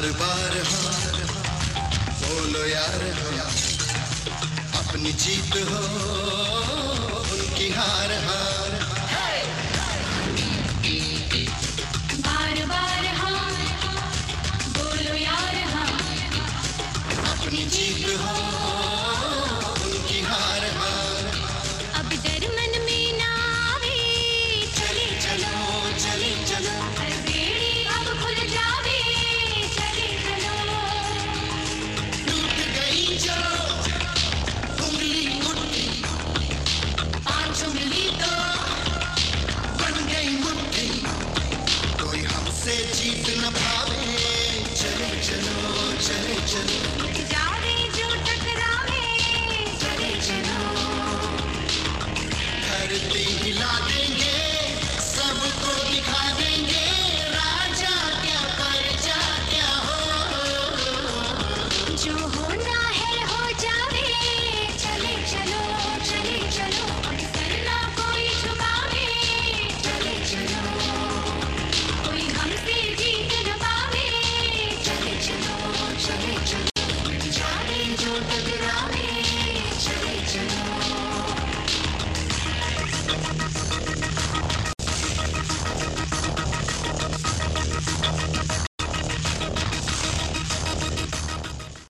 बार बार हाँ। बोलो यार हाँ। अपनी जीत हो उनकी हार हार। हाँ। बोलो यार हाँ। अपनी जीत हो उनकी हार हार। अब मन में चलो चलो धरती हिला देंगे सबको दिखा देंगे चलो चले मिट जो टकरावे चले चलो